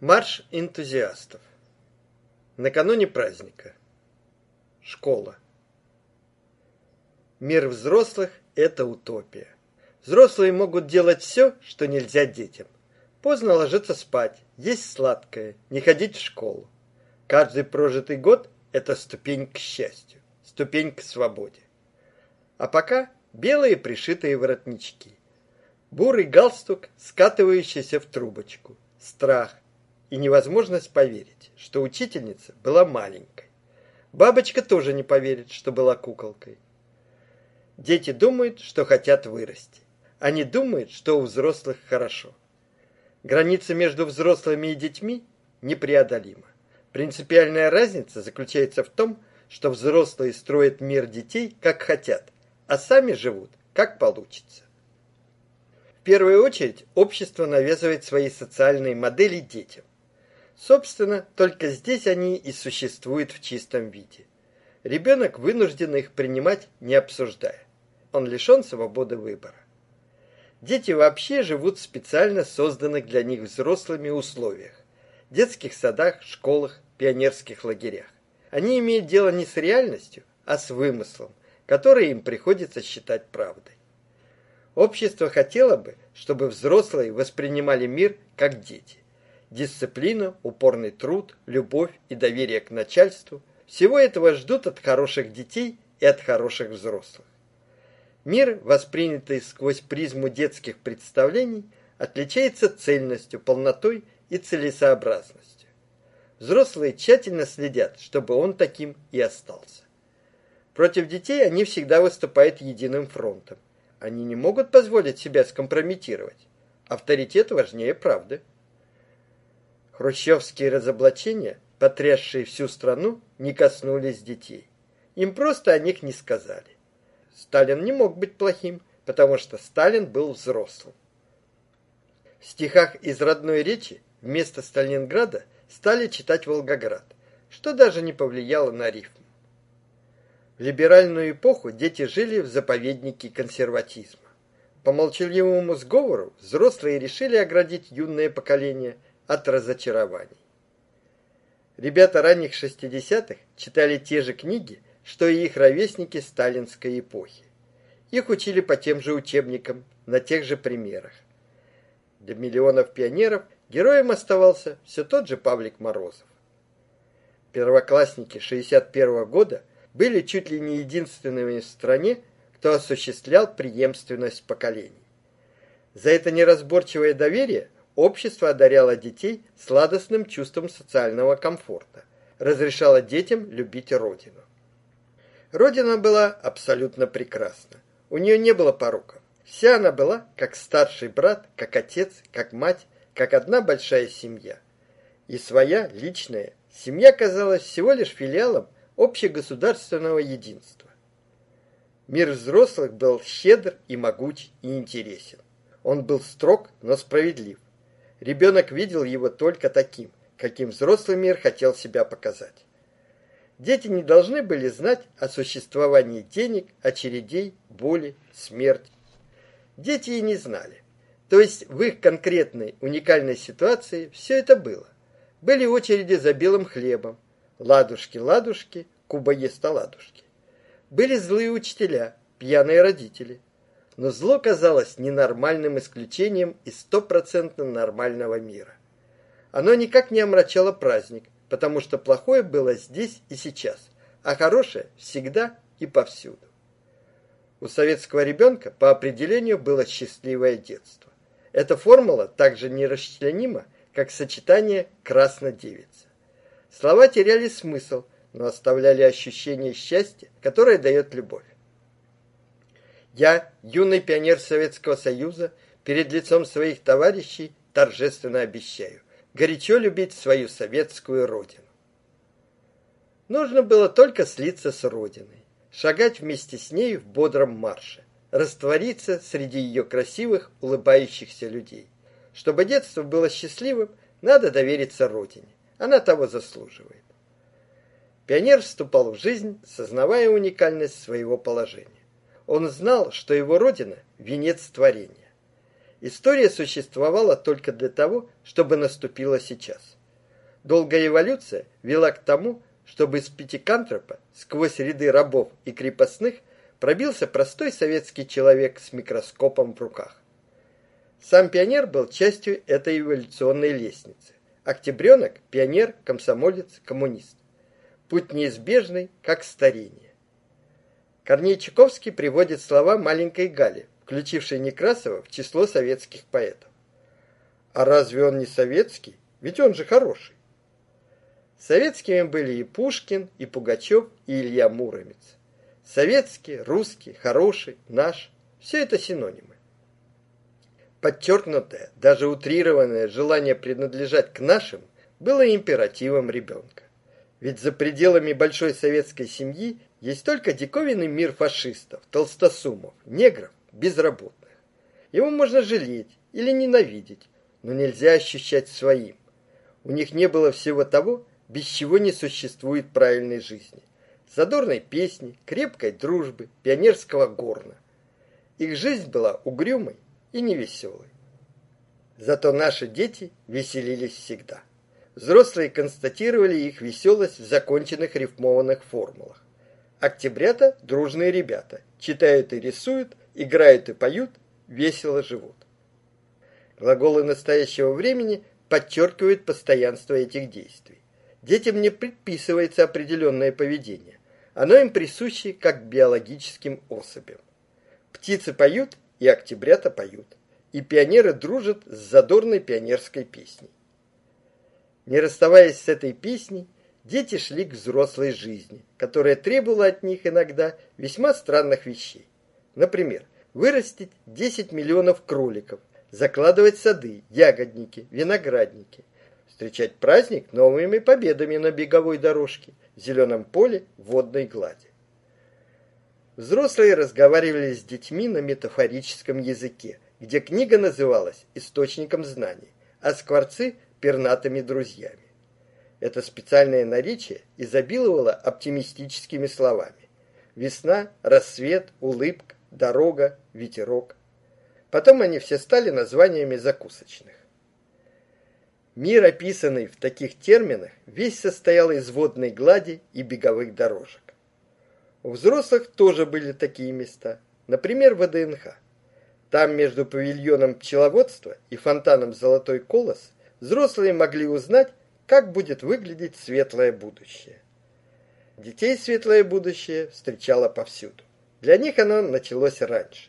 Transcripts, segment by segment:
Марш энтузиастов. Накануне праздника. Школа. Мир взрослых – это утопия. Взрослые могут делать все, что нельзя детям. Поздно ложиться спать, есть сладкое, не ходить в школу. Каждый прожитый год – это ступень к счастью, ступень к свободе. А пока белые пришитые воротнички. Бурый галстук, скатывающийся в трубочку. Страх и невозможность поверить, что учительница была маленькой. Бабочка тоже не поверит, что была куколкой. Дети думают, что хотят вырасти. Они думают, что у взрослых хорошо. Граница между взрослыми и детьми непреодолима. Принципиальная разница заключается в том, что взрослые строят мир детей, как хотят, а сами живут, как получится. В первую очередь общество навязывает свои социальные модели детям. Собственно, только здесь они и существуют в чистом виде. Ребенок вынужден их принимать, не обсуждая. Он лишен свободы выбора. Дети вообще живут в специально созданных для них взрослыми условиях. Детских садах, школах, пионерских лагерях. Они имеют дело не с реальностью, а с вымыслом, который им приходится считать правдой. Общество хотело бы, чтобы взрослые воспринимали мир как дети. Дисциплина, упорный труд, любовь и доверие к начальству – всего этого ждут от хороших детей и от хороших взрослых. Мир, воспринятый сквозь призму детских представлений, отличается цельностью, полнотой и целесообразностью. Взрослые тщательно следят, чтобы он таким и остался. Против детей они всегда выступают единым фронтом. Они не могут позволить себя скомпрометировать. Авторитет важнее правды. Хрущевские разоблачения, потрясшие всю страну, не коснулись детей. Им просто о них не сказали. Сталин не мог быть плохим, потому что Сталин был взрослым. В стихах из родной речи вместо Сталинграда стали читать Волгоград, что даже не повлияло на рифму. В либеральную эпоху дети жили в заповеднике консерватизма. По молчаливому сговору взрослые решили оградить юное поколение – от разочарований. Ребята ранних 60-х читали те же книги, что и их ровесники сталинской эпохи. Их учили по тем же учебникам, на тех же примерах. Для миллионов пионеров героем оставался все тот же Павлик Морозов. Первоклассники 61 -го года были чуть ли не единственными в стране, кто осуществлял преемственность поколений. За это неразборчивое доверие Общество одаряло детей сладостным чувством социального комфорта, разрешало детям любить родину. Родина была абсолютно прекрасна. У нее не было пороков. Вся она была как старший брат, как отец, как мать, как одна большая семья. И своя, личная, семья казалась всего лишь филиалом общегосударственного единства. Мир взрослых был щедр и могуч и интересен. Он был строг, но справедлив. Ребенок видел его только таким, каким взрослый мир хотел себя показать. Дети не должны были знать о существовании денег, очередей, боли, смерти. Дети и не знали. То есть в их конкретной уникальной ситуации все это было. Были очереди за белым хлебом, ладушки, ладушки, куба ест ладушки. Были злые учителя, пьяные родители, но зло казалось ненормальным исключением из стопроцентно нормального мира. Оно никак не омрачало праздник, потому что плохое было здесь и сейчас, а хорошее всегда и повсюду. У советского ребенка по определению было счастливое детство. Эта формула также нерасчленима, как сочетание красно-девица. Слова теряли смысл, но оставляли ощущение счастья, которое дает любовь. Я, юный пионер Советского Союза, перед лицом своих товарищей торжественно обещаю горячо любить свою советскую родину. Нужно было только слиться с родиной, шагать вместе с ней в бодром марше, раствориться среди ее красивых, улыбающихся людей. Чтобы детство было счастливым, надо довериться родине. Она того заслуживает. Пионер вступал в жизнь, сознавая уникальность своего положения. Он знал, что его родина – венец творения. История существовала только для того, чтобы наступила сейчас. Долгая эволюция вела к тому, чтобы из пятикантропа сквозь ряды рабов и крепостных пробился простой советский человек с микроскопом в руках. Сам пионер был частью этой эволюционной лестницы. Октябренок – пионер, комсомолец, коммунист. Путь неизбежный, как старение. Корней Чуковский приводит слова маленькой Гали, включившей Некрасова в число советских поэтов. А разве он не советский? Ведь он же хороший. Советскими были и Пушкин, и Пугачев, и Илья Муромец. Советский, русский, хороший, наш – все это синонимы. Подчеркнутое, даже утрированное желание принадлежать к нашим было императивом ребенка. Ведь за пределами большой советской семьи есть только диковинный мир фашистов, толстосумов, негров, безработных. Его можно жалеть или ненавидеть, но нельзя ощущать своим. У них не было всего того, без чего не существует правильной жизни. Задорной песни, крепкой дружбы, пионерского горна. Их жизнь была угрюмой и невеселой. Зато наши дети веселились всегда. Взрослые констатировали их веселость в законченных рифмованных формулах. Октябрята – дружные ребята, читают и рисуют, играют и поют, весело живут. Глаголы настоящего времени подчеркивают постоянство этих действий. Детям не предписывается определенное поведение. Оно им присуще как биологическим особям. Птицы поют и октябрята поют, и пионеры дружат с задорной пионерской песней. Не расставаясь с этой песней, дети шли к взрослой жизни, которая требовала от них иногда весьма странных вещей. Например, вырастить 10 миллионов кроликов, закладывать сады, ягодники, виноградники, встречать праздник новыми победами на беговой дорожке, зеленом поле, водной глади. Взрослые разговаривали с детьми на метафорическом языке, где книга называлась источником знаний, а скворцы – пернатыми друзьями. Это специальное наречие изобиловало оптимистическими словами. Весна, рассвет, улыбка, дорога, ветерок. Потом они все стали названиями закусочных. Мир, описанный в таких терминах, весь состоял из водной глади и беговых дорожек. У взрослых тоже были такие места, например, ВДНХ. Там между павильоном пчеловодства и фонтаном Золотой Колос взрослые могли узнать, как будет выглядеть светлое будущее. Детей светлое будущее встречало повсюду. Для них оно началось раньше.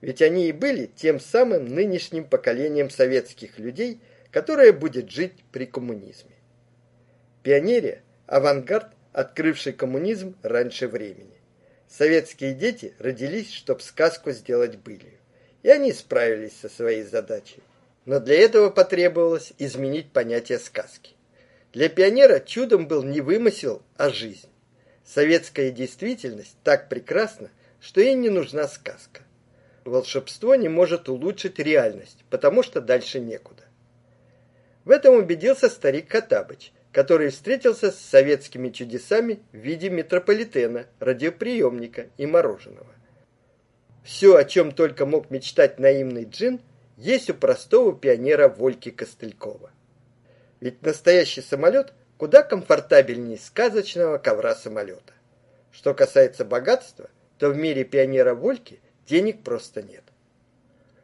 Ведь они и были тем самым нынешним поколением советских людей, которое будет жить при коммунизме. Пионерия – авангард открывший коммунизм раньше времени. Советские дети родились, чтобы сказку сделать былью. И они справились со своей задачей. Но для этого потребовалось изменить понятие сказки. Для пионера чудом был не вымысел, а жизнь. Советская действительность так прекрасна, что ей не нужна сказка. Волшебство не может улучшить реальность, потому что дальше некуда. В этом убедился старик Катабыч, который встретился с советскими чудесами в виде метрополитена, радиоприемника и мороженого. Все, о чем только мог мечтать наивный джин, есть у простого пионера Вольки Костылькова. Ведь настоящий самолет куда комфортабельнее сказочного ковра самолета. Что касается богатства, то в мире пионера Вольки денег просто нет.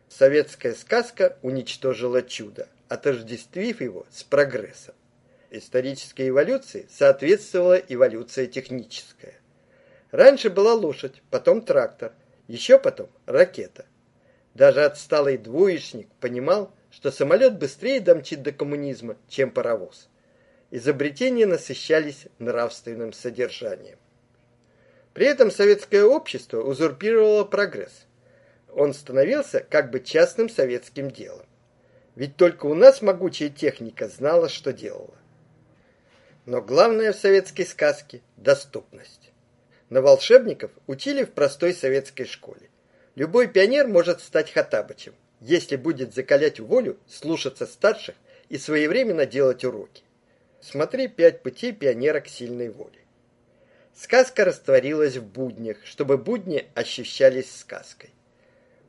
Советская сказка уничтожила чудо, отождествив его с прогрессом исторической эволюции соответствовала эволюция техническая. Раньше была лошадь, потом трактор, еще потом ракета. Даже отсталый двоечник понимал, что самолет быстрее домчит до коммунизма, чем паровоз. Изобретения насыщались нравственным содержанием. При этом советское общество узурпировало прогресс. Он становился как бы частным советским делом. Ведь только у нас могучая техника знала, что делала. Но главное в советской сказке – доступность. На волшебников учили в простой советской школе. Любой пионер может стать Хатабычем, если будет закалять волю, слушаться старших и своевременно делать уроки. Смотри «Пять путей пионера к сильной воле». Сказка растворилась в буднях, чтобы будни ощущались сказкой.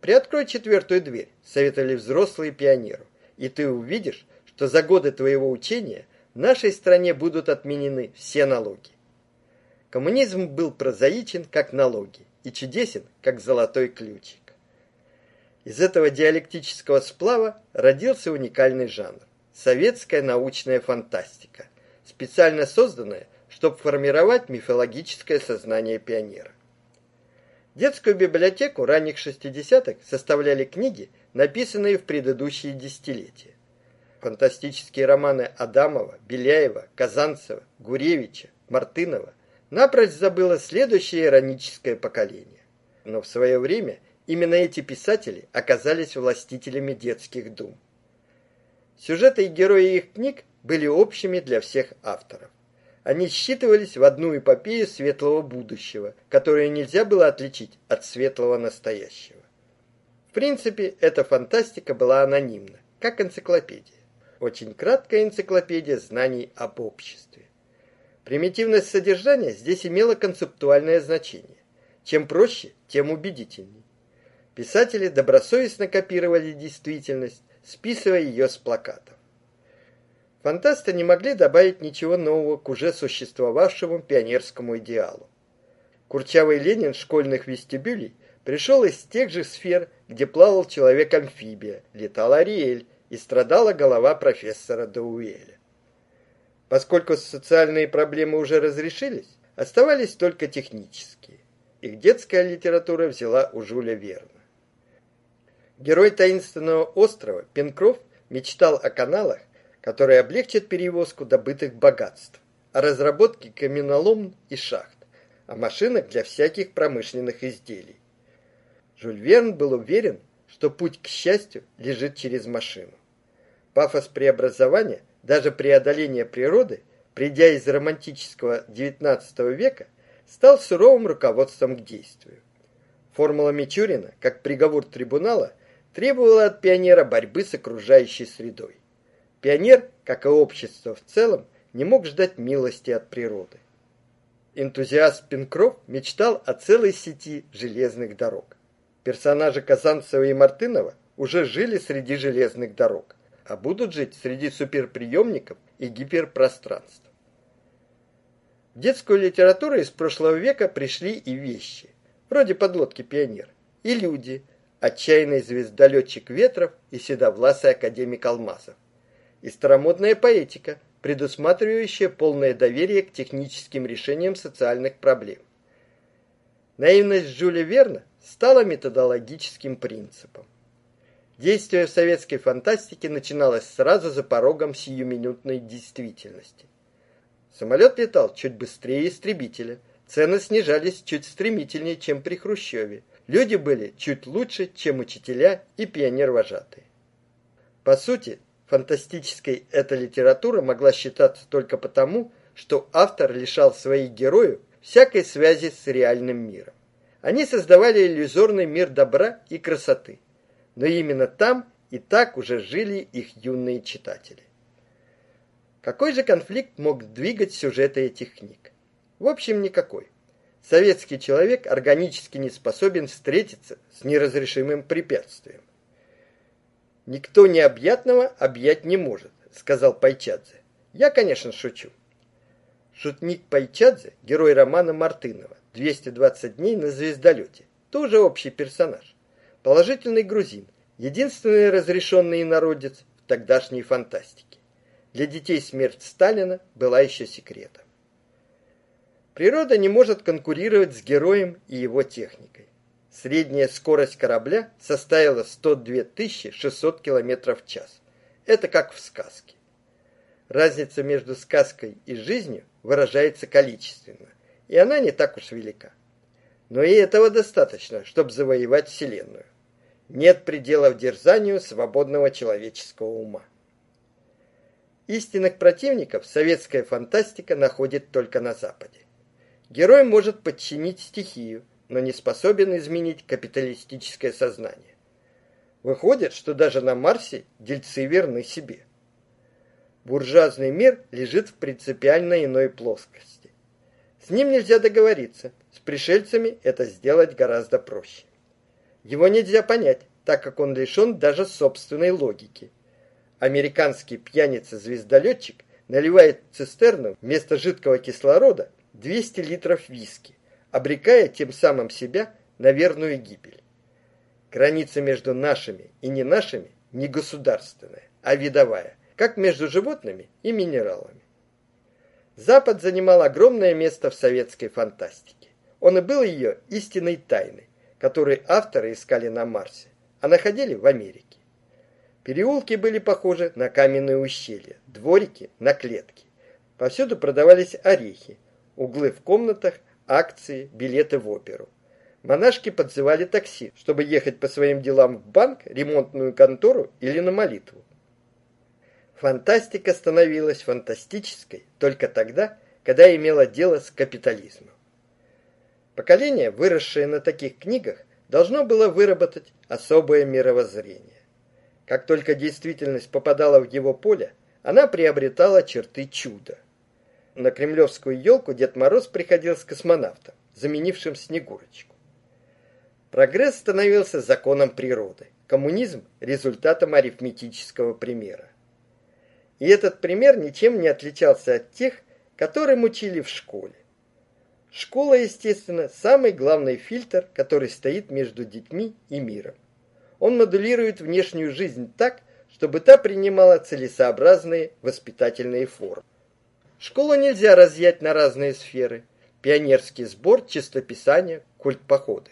Приоткрой четвертую дверь, советовали взрослые пионеру, и ты увидишь, что за годы твоего учения в нашей стране будут отменены все налоги. Коммунизм был прозаичен, как налоги, и чудесен, как золотой ключик. Из этого диалектического сплава родился уникальный жанр советская научная фантастика, специально созданная, чтобы формировать мифологическое сознание пионера. Детскую библиотеку ранних 60-х составляли книги, написанные в предыдущие десятилетия. Фантастические романы Адамова, Беляева, Казанцева, Гуревича, Мартынова напрочь забыло следующее ироническое поколение. Но в свое время именно эти писатели оказались властителями детских дум. Сюжеты и герои их книг были общими для всех авторов. Они считывались в одну эпопею светлого будущего, которое нельзя было отличить от светлого настоящего. В принципе, эта фантастика была анонимна, как энциклопедия. Очень краткая энциклопедия знаний об обществе. Примитивность содержания здесь имела концептуальное значение. Чем проще, тем убедительней. Писатели добросовестно копировали действительность, списывая ее с плакатов. Фантасты не могли добавить ничего нового к уже существовавшему пионерскому идеалу. Курчавый Ленин школьных вестибюлей пришел из тех же сфер, где плавал человек-амфибия, летал Ариэль и страдала голова профессора Дауэля. Поскольку социальные проблемы уже разрешились, оставались только технические. Их детская литература взяла у Жюля Верна. Герой таинственного острова Пенкроф мечтал о каналах, которые облегчат перевозку добытых богатств, о разработке каменолом и шахт, о машинах для всяких промышленных изделий. Жюль Верн был уверен, что путь к счастью лежит через машину. Пафос преобразования, даже преодоление природы, придя из романтического XIX века, стал суровым руководством к действию. Формула Мичурина, как приговор трибунала, требовала от пионера борьбы с окружающей средой. Пионер, как и общество в целом, не мог ждать милости от природы. Энтузиаст Пинкров мечтал о целой сети железных дорог. Персонажи Казанцева и Мартынова уже жили среди железных дорог, а будут жить среди суперприемников и гиперпространств. В детскую литературу из прошлого века пришли и вещи, вроде подлодки «Пионер», и люди – отчаянный звездолетчик Ветров и седовласый академик Алмазов. И старомодная поэтика, предусматривающая полное доверие к техническим решениям социальных проблем. Наивность Жюля Верна стала методологическим принципом. Действие в советской фантастике начиналось сразу за порогом сиюминутной действительности. Самолет летал чуть быстрее истребителя, цены снижались чуть стремительнее, чем при Хрущеве – Люди были чуть лучше, чем учителя и пионер-вожатые. По сути, фантастической эта литература могла считаться только потому, что автор лишал своих героев всякой связи с реальным миром. Они создавали иллюзорный мир добра и красоты. Но именно там и так уже жили их юные читатели. Какой же конфликт мог двигать сюжеты этих книг? В общем, никакой советский человек органически не способен встретиться с неразрешимым препятствием. Никто необъятного объять не может, сказал Пайчадзе. Я, конечно, шучу. Шутник Пайчадзе, герой романа Мартынова «220 дней на звездолете», тоже общий персонаж. Положительный грузин, единственный разрешенный народец в тогдашней фантастике. Для детей смерть Сталина была еще секретом. Природа не может конкурировать с героем и его техникой. Средняя скорость корабля составила 102 600 км в час. Это как в сказке. Разница между сказкой и жизнью выражается количественно, и она не так уж велика. Но и этого достаточно, чтобы завоевать Вселенную. Нет пределов дерзанию свободного человеческого ума. Истинных противников советская фантастика находит только на Западе. Герой может подчинить стихию, но не способен изменить капиталистическое сознание. Выходит, что даже на Марсе дельцы верны себе. Буржуазный мир лежит в принципиально иной плоскости. С ним нельзя договориться, с пришельцами это сделать гораздо проще. Его нельзя понять, так как он лишен даже собственной логики. Американский пьяница-звездолетчик наливает цистерну вместо жидкого кислорода 200 литров виски, обрекая тем самым себя на верную гибель. Граница между нашими и не нашими не государственная, а видовая, как между животными и минералами. Запад занимал огромное место в советской фантастике. Он и был ее истинной тайной, которую авторы искали на Марсе, а находили в Америке. Переулки были похожи на каменные ущелья, дворики на клетки. Повсюду продавались орехи, углы в комнатах, акции, билеты в оперу. Монашки подзывали такси, чтобы ехать по своим делам в банк, ремонтную контору или на молитву. Фантастика становилась фантастической только тогда, когда имела дело с капитализмом. Поколение, выросшее на таких книгах, должно было выработать особое мировоззрение. Как только действительность попадала в его поле, она приобретала черты чуда. На кремлевскую елку Дед Мороз приходил с космонавтом, заменившим Снегурочку. Прогресс становился законом природы, коммунизм – результатом арифметического примера. И этот пример ничем не отличался от тех, которым учили в школе. Школа, естественно, самый главный фильтр, который стоит между детьми и миром. Он моделирует внешнюю жизнь так, чтобы та принимала целесообразные воспитательные формы. Школу нельзя разъять на разные сферы. Пионерский сбор, чистописание, культ походы.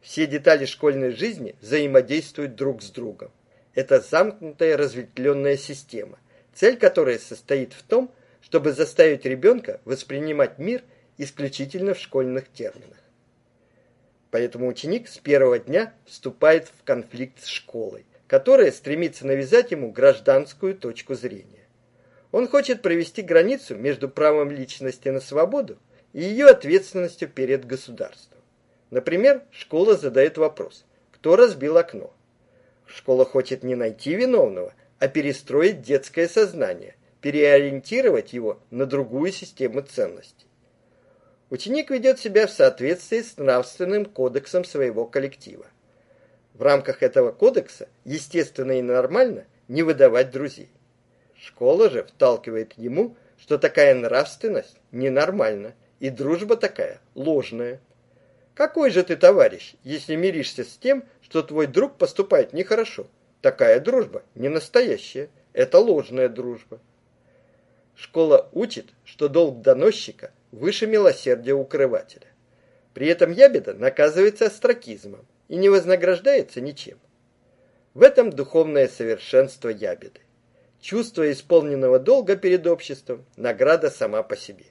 Все детали школьной жизни взаимодействуют друг с другом. Это замкнутая разветвленная система, цель которой состоит в том, чтобы заставить ребенка воспринимать мир исключительно в школьных терминах. Поэтому ученик с первого дня вступает в конфликт с школой, которая стремится навязать ему гражданскую точку зрения. Он хочет провести границу между правом личности на свободу и ее ответственностью перед государством. Например, школа задает вопрос: кто разбил окно? Школа хочет не найти виновного, а перестроить детское сознание, переориентировать его на другую систему ценностей. Ученик ведет себя в соответствии с нравственным кодексом своего коллектива. В рамках этого кодекса естественно и нормально не выдавать друзей. Школа же вталкивает ему, что такая нравственность ненормальна, и дружба такая ложная. Какой же ты товарищ, если миришься с тем, что твой друг поступает нехорошо? Такая дружба не настоящая, это ложная дружба. Школа учит, что долг доносчика выше милосердия укрывателя. При этом ябеда наказывается остракизмом и не вознаграждается ничем. В этом духовное совершенство ябеды. Чувство исполненного долга перед обществом – награда сама по себе.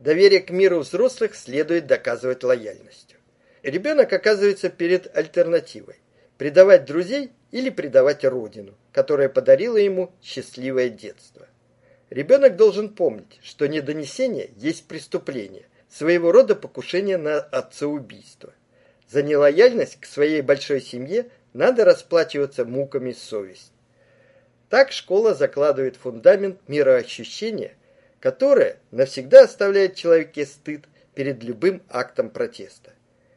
Доверие к миру взрослых следует доказывать лояльностью. Ребенок оказывается перед альтернативой – предавать друзей или предавать родину, которая подарила ему счастливое детство. Ребенок должен помнить, что недонесение есть преступление, своего рода покушение на отцеубийство. За нелояльность к своей большой семье надо расплачиваться муками совести. Так школа закладывает фундамент мироощущения, которое навсегда оставляет человеке стыд перед любым актом протеста.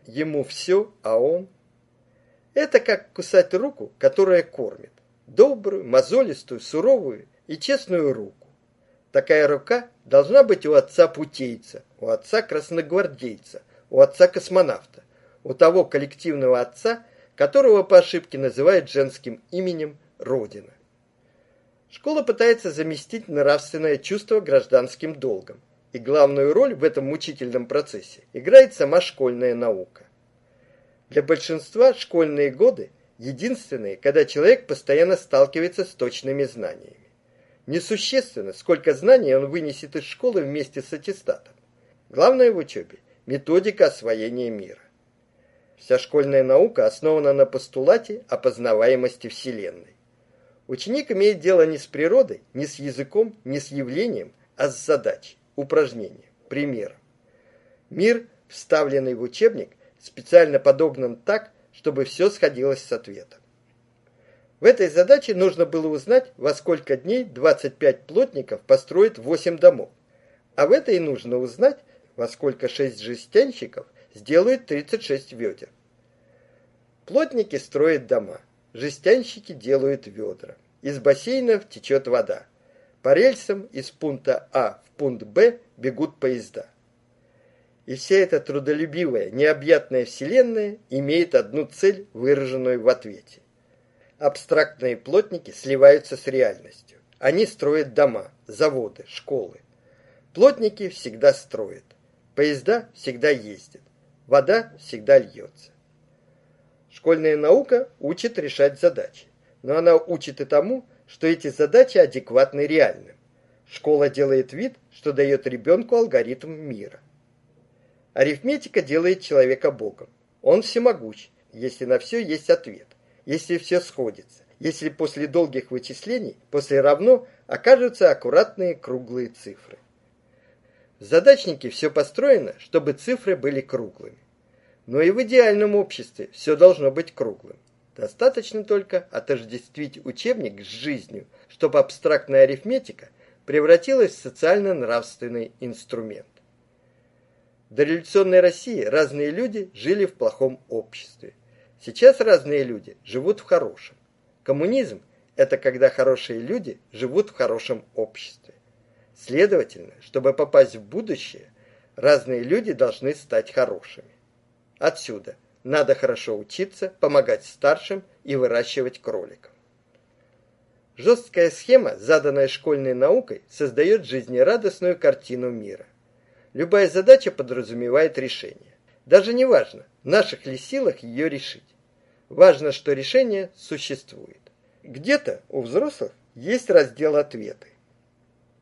Ему все, а он... Это как кусать руку, которая кормит. Добрую, мозолистую, суровую и честную руку. Такая рука должна быть у отца путейца, у отца красногвардейца, у отца космонавта, у того коллективного отца, которого по ошибке называют женским именем Родина. Школа пытается заместить нравственное чувство гражданским долгом, и главную роль в этом мучительном процессе играет сама школьная наука. Для большинства школьные годы единственные, когда человек постоянно сталкивается с точными знаниями. Несущественно, сколько знаний он вынесет из школы вместе с аттестатом. Главное в учебе – методика освоения мира. Вся школьная наука основана на постулате о познаваемости Вселенной. Ученик имеет дело не с природой, не с языком, не с явлением, а с задачей, упражнением, примером. Мир, вставленный в учебник, специально подогнан так, чтобы все сходилось с ответом. В этой задаче нужно было узнать, во сколько дней 25 плотников построят 8 домов. А в этой нужно узнать, во сколько 6 жестянщиков сделают 36 ведер. Плотники строят дома, жестянщики делают ведра. Из бассейнов течет вода. По рельсам из пункта А в пункт Б бегут поезда. И вся эта трудолюбивая, необъятная вселенная имеет одну цель, выраженную в ответе. Абстрактные плотники сливаются с реальностью. Они строят дома, заводы, школы. Плотники всегда строят. Поезда всегда ездят. Вода всегда льется. Школьная наука учит решать задачи, но она учит и тому, что эти задачи адекватны реальным. Школа делает вид, что дает ребенку алгоритм мира. Арифметика делает человека богом. Он всемогущ, если на все есть ответ, если все сходится, если после долгих вычислений, после равно, окажутся аккуратные круглые цифры. В задачнике все построено, чтобы цифры были круглыми. Но и в идеальном обществе все должно быть круглым. Достаточно только отождествить учебник с жизнью, чтобы абстрактная арифметика превратилась в социально-нравственный инструмент. В дореволюционной России разные люди жили в плохом обществе. Сейчас разные люди живут в хорошем. Коммунизм – это когда хорошие люди живут в хорошем обществе. Следовательно, чтобы попасть в будущее, разные люди должны стать хорошими. Отсюда надо хорошо учиться, помогать старшим и выращивать кроликов. Жесткая схема, заданная школьной наукой, создает жизнерадостную картину мира. Любая задача подразумевает решение. Даже не важно, в наших ли силах ее решить. Важно, что решение существует. Где-то у взрослых есть раздел «Ответы».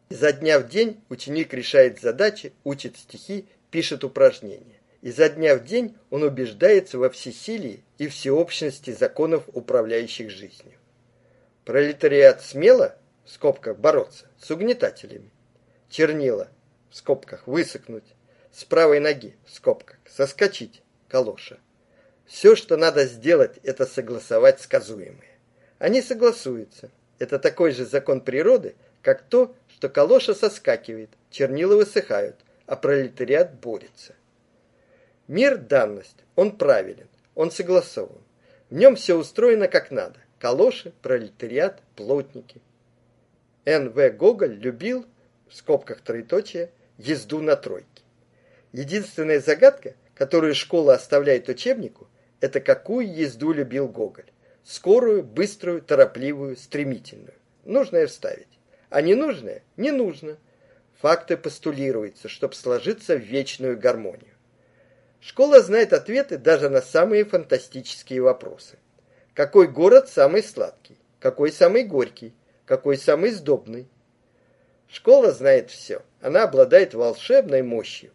Изо дня в день ученик решает задачи, учит стихи, пишет упражнения. Изо дня в день он убеждается во всесилии и всеобщности законов, управляющих жизнью. Пролетариат смело, в скобках, бороться с угнетателями. Чернила, в скобках, высохнуть. С правой ноги, в скобках, соскочить, калоша. Все, что надо сделать, это согласовать сказуемое. Они согласуются. Это такой же закон природы, как то, что калоша соскакивает, чернила высыхают, а пролетариат борется. Мир – данность, он правилен, он согласован. В нем все устроено как надо. Калоши, пролетариат, плотники. Н.В. Гоголь любил, в скобках троеточие, езду на тройке. Единственная загадка, которую школа оставляет учебнику, это какую езду любил Гоголь. Скорую, быструю, торопливую, стремительную. Нужное вставить. А ненужное – не нужно. Факты постулируются, чтобы сложиться в вечную гармонию. Школа знает ответы даже на самые фантастические вопросы. Какой город самый сладкий? Какой самый горький? Какой самый сдобный? Школа знает все. Она обладает волшебной мощью.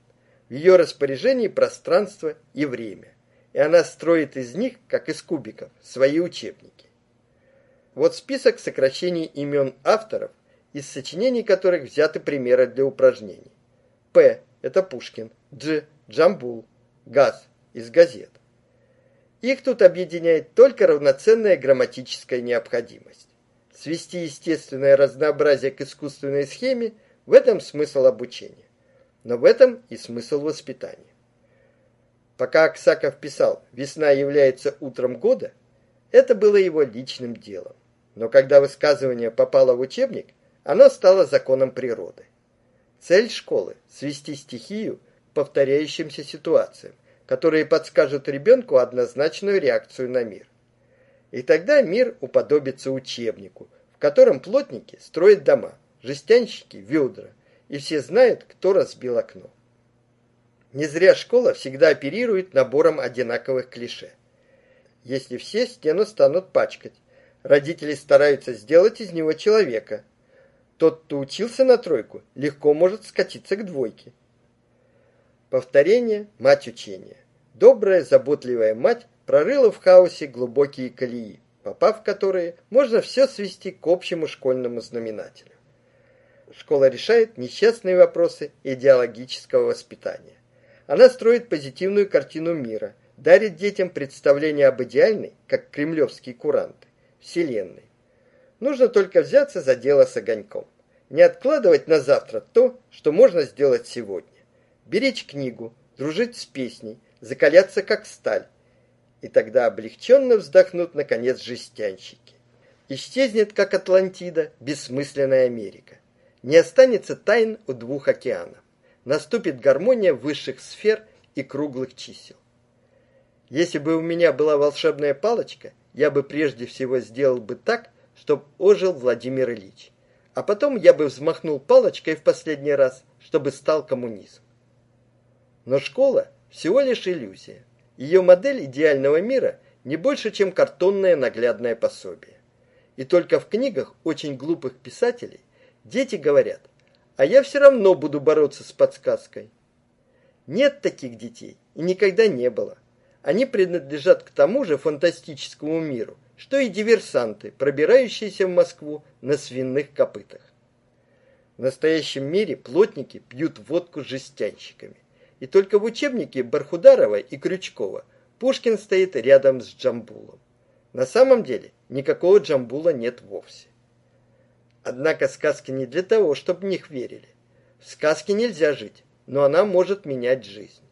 В ее распоряжении пространство и время. И она строит из них, как из кубиков, свои учебники. Вот список сокращений имен авторов, из сочинений которых взяты примеры для упражнений. П. Это Пушкин. Дж. Джамбул газ из газет. Их тут объединяет только равноценная грамматическая необходимость. Свести естественное разнообразие к искусственной схеме – в этом смысл обучения. Но в этом и смысл воспитания. Пока Аксаков писал «Весна является утром года», это было его личным делом. Но когда высказывание попало в учебник, оно стало законом природы. Цель школы – свести стихию к повторяющимся ситуациям, которые подскажут ребенку однозначную реакцию на мир. И тогда мир уподобится учебнику, в котором плотники строят дома, жестянщики – ведра, и все знают, кто разбил окно. Не зря школа всегда оперирует набором одинаковых клише. Если все стену станут пачкать, родители стараются сделать из него человека. Тот, кто учился на тройку, легко может скатиться к двойке. Повторение – мать учения. Добрая, заботливая мать прорыла в хаосе глубокие колеи, попав в которые можно все свести к общему школьному знаменателю. Школа решает несчастные вопросы идеологического воспитания. Она строит позитивную картину мира, дарит детям представление об идеальной, как кремлевские куранты, вселенной. Нужно только взяться за дело с огоньком. Не откладывать на завтра то, что можно сделать сегодня. Беречь книгу, дружить с песней – закаляться как сталь И тогда облегченно вздохнут, наконец, жестянщики. Исчезнет, как Атлантида, бессмысленная Америка. Не останется тайн у двух океанов. Наступит гармония высших сфер и круглых чисел. Если бы у меня была волшебная палочка, я бы прежде всего сделал бы так, чтобы ожил Владимир Ильич. А потом я бы взмахнул палочкой в последний раз, чтобы стал коммунизм. Но школа всего лишь иллюзия. Ее модель идеального мира не больше, чем картонное наглядное пособие. И только в книгах очень глупых писателей дети говорят, а я все равно буду бороться с подсказкой. Нет таких детей и никогда не было. Они принадлежат к тому же фантастическому миру, что и диверсанты, пробирающиеся в Москву на свиных копытах. В настоящем мире плотники пьют водку жестянщиками. И только в учебнике Бархударова и Крючкова Пушкин стоит рядом с Джамбулом. На самом деле никакого Джамбула нет вовсе. Однако сказки не для того, чтобы в них верили. В сказке нельзя жить, но она может менять жизнь.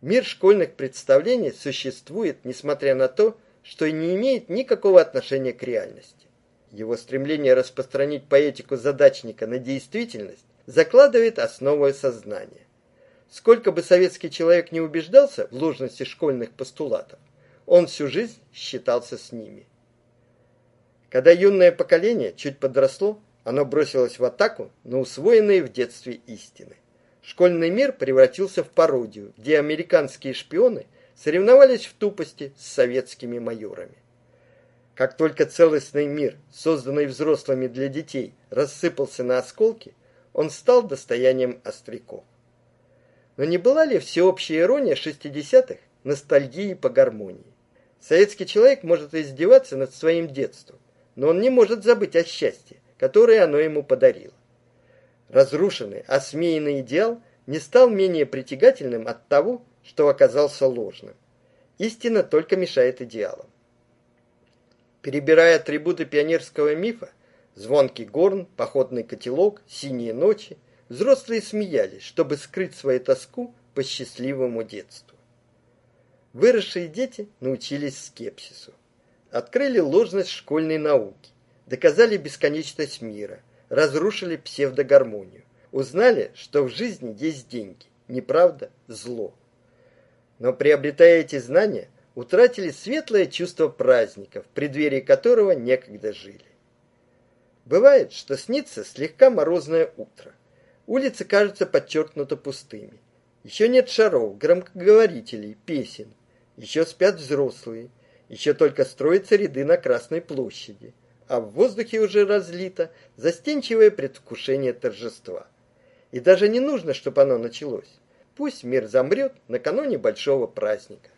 Мир школьных представлений существует, несмотря на то, что и не имеет никакого отношения к реальности. Его стремление распространить поэтику задачника на действительность закладывает основу сознания. Сколько бы советский человек не убеждался в ложности школьных постулатов, он всю жизнь считался с ними. Когда юное поколение чуть подросло, оно бросилось в атаку на усвоенные в детстве истины. Школьный мир превратился в пародию, где американские шпионы соревновались в тупости с советскими майорами. Как только целостный мир, созданный взрослыми для детей, рассыпался на осколки, он стал достоянием остряков. Но не была ли всеобщая ирония 60-х ностальгией по гармонии? Советский человек может издеваться над своим детством, но он не может забыть о счастье, которое оно ему подарило. Разрушенный, осмеянный идеал не стал менее притягательным от того, что оказался ложным. Истина только мешает идеалам. Перебирая атрибуты пионерского мифа, звонкий горн, походный котелок, синие ночи, взрослые смеялись, чтобы скрыть свою тоску по счастливому детству. Выросшие дети научились скепсису. Открыли ложность школьной науки, доказали бесконечность мира, разрушили псевдогармонию, узнали, что в жизни есть деньги, неправда – зло. Но приобретая эти знания, утратили светлое чувство праздника, в преддверии которого некогда жили. Бывает, что снится слегка морозное утро. Улицы кажутся подчеркнуто пустыми. Еще нет шаров, громкоговорителей, песен. Еще спят взрослые. Еще только строятся ряды на Красной площади. А в воздухе уже разлито застенчивое предвкушение торжества. И даже не нужно, чтобы оно началось. Пусть мир замрет накануне большого праздника.